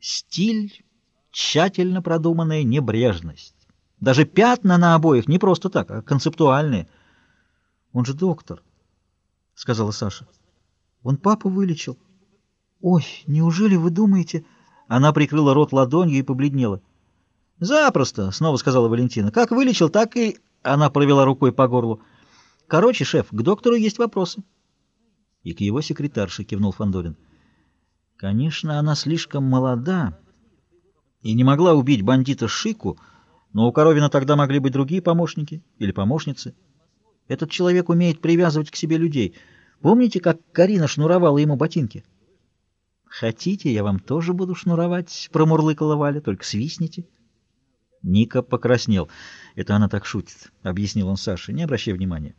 Стиль, тщательно продуманная небрежность. Даже пятна на обоих не просто так, а концептуальные. Он же доктор, — сказала Саша. Он папу вылечил. Ой, неужели вы думаете... Она прикрыла рот ладонью и побледнела. «Запросто», — снова сказала Валентина. «Как вылечил, так и...» Она провела рукой по горлу. «Короче, шеф, к доктору есть вопросы». И к его секретарше кивнул Фандорин. «Конечно, она слишком молода и не могла убить бандита Шику, но у Коровина тогда могли быть другие помощники или помощницы. Этот человек умеет привязывать к себе людей. Помните, как Карина шнуровала ему ботинки?» «Хотите, я вам тоже буду шнуровать?» — промурлыкала Валя. «Только свистните». Ника покраснел. «Это она так шутит», — объяснил он Саше, не обращай внимания.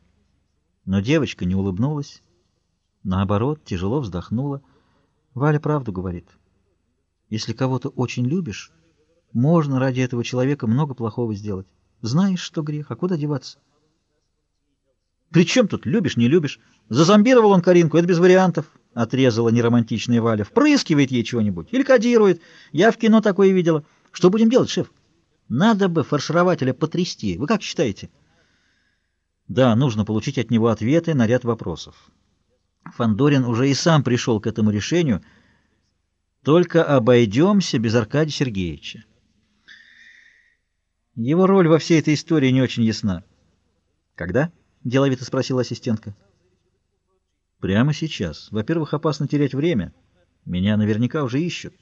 Но девочка не улыбнулась. Наоборот, тяжело вздохнула. Валя правду говорит. Если кого-то очень любишь, можно ради этого человека много плохого сделать. Знаешь, что грех, а куда деваться? «При чем тут любишь, не любишь? Зазомбировал он Каринку, это без вариантов», — отрезала неромантичная Валя. «Впрыскивает ей чего-нибудь или кодирует. Я в кино такое видела. Что будем делать, шеф? Надо бы фарширователя потрясти. Вы как считаете?» «Да, нужно получить от него ответы на ряд вопросов». Фандорин уже и сам пришел к этому решению. «Только обойдемся без Аркадия Сергеевича». Его роль во всей этой истории не очень ясна. «Когда?» — деловито спросила ассистентка. Прямо сейчас. Во-первых, опасно терять время. Меня наверняка уже ищут.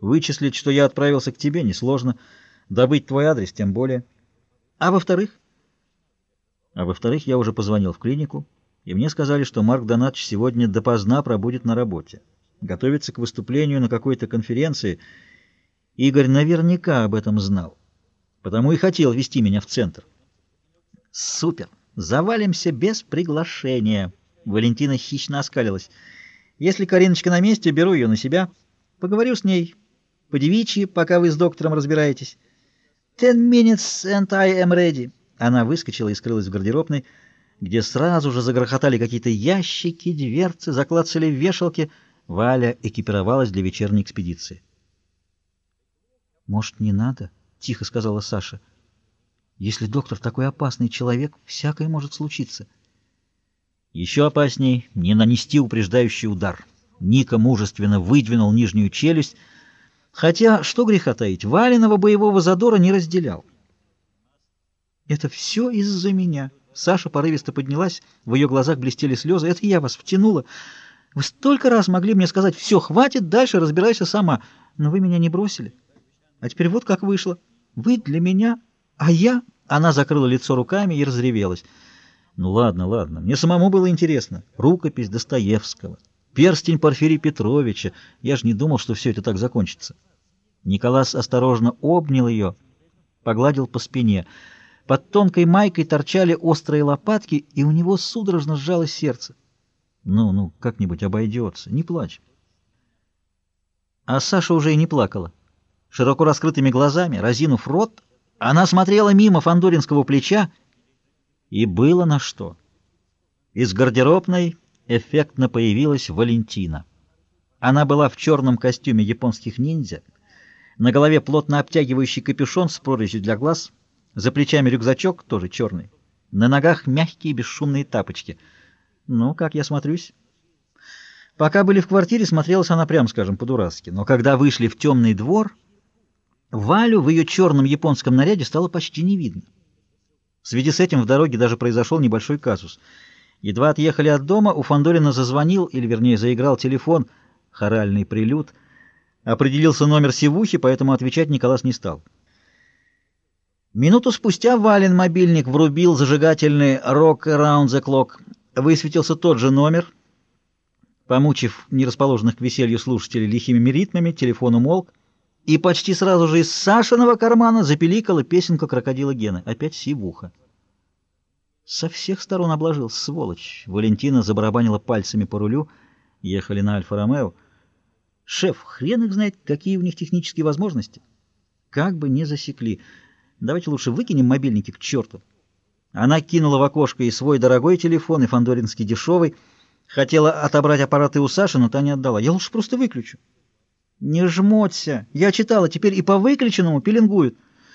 Вычислить, что я отправился к тебе, несложно. Добыть твой адрес, тем более. А во-вторых? А во-вторых, я уже позвонил в клинику, и мне сказали, что Марк Донатович сегодня допоздна пробудет на работе. Готовится к выступлению на какой-то конференции. Игорь наверняка об этом знал, потому и хотел вести меня в центр. Супер! Завалимся без приглашения. Валентина хищно оскалилась. Если Кариночка на месте, беру ее на себя. Поговорю с ней. По девичьи, пока вы с доктором разбираетесь. Ten minutes and I am ready. Она выскочила и скрылась в гардеробной, где сразу же загрохотали какие-то ящики, дверцы, заклацали вешалки. Валя экипировалась для вечерней экспедиции. «Может, не надо?» — тихо сказала Саша. Если доктор такой опасный человек, всякое может случиться. Еще опасней не нанести упреждающий удар. Ника мужественно выдвинул нижнюю челюсть, хотя, что греха таить, Валенова боевого задора не разделял. «Это все из-за меня». Саша порывисто поднялась, в ее глазах блестели слезы. «Это я вас втянула. Вы столько раз могли мне сказать, все, хватит, дальше разбирайся сама. Но вы меня не бросили. А теперь вот как вышло. Вы для меня а я... Она закрыла лицо руками и разревелась. Ну ладно, ладно, мне самому было интересно. Рукопись Достоевского, перстень Порфирия Петровича. Я же не думал, что все это так закончится. Николас осторожно обнял ее, погладил по спине. Под тонкой майкой торчали острые лопатки, и у него судорожно сжалось сердце. Ну, ну, как-нибудь обойдется, не плачь. А Саша уже и не плакала. Широко раскрытыми глазами, разинув рот, она смотрела мимо фандоринского плеча, и было на что. Из гардеробной эффектно появилась Валентина. Она была в черном костюме японских ниндзя, на голове плотно обтягивающий капюшон с прорезью для глаз, за плечами рюкзачок, тоже черный, на ногах мягкие бесшумные тапочки. Ну, как я смотрюсь? Пока были в квартире, смотрелась она, прям скажем, по-дурацки, но когда вышли в темный двор... Валю в ее черном японском наряде стало почти не видно. В связи с этим в дороге даже произошел небольшой казус. Едва отъехали от дома, у Фандорина зазвонил, или вернее заиграл телефон, хоральный прилюд. Определился номер севухи, поэтому отвечать Николас не стал. Минуту спустя Вален мобильник врубил зажигательный «Rock Around the Clock». Высветился тот же номер. Помучив нерасположенных к веселью слушателей лихими ритмами, телефон умолк и почти сразу же из Сашиного кармана запеликала песенка крокодила Гены. Опять сивуха. Со всех сторон обложил, сволочь. Валентина забарабанила пальцами по рулю. Ехали на Альфа-Ромео. Шеф, хрен их знает, какие у них технические возможности. Как бы не засекли. Давайте лучше выкинем мобильники к черту. Она кинула в окошко и свой дорогой телефон, и фандоринский дешевый. Хотела отобрать аппараты у Саши, но та не отдала. Я лучше просто выключу. «Не жмоться! Я читала, теперь и по выключенному пеленгуют».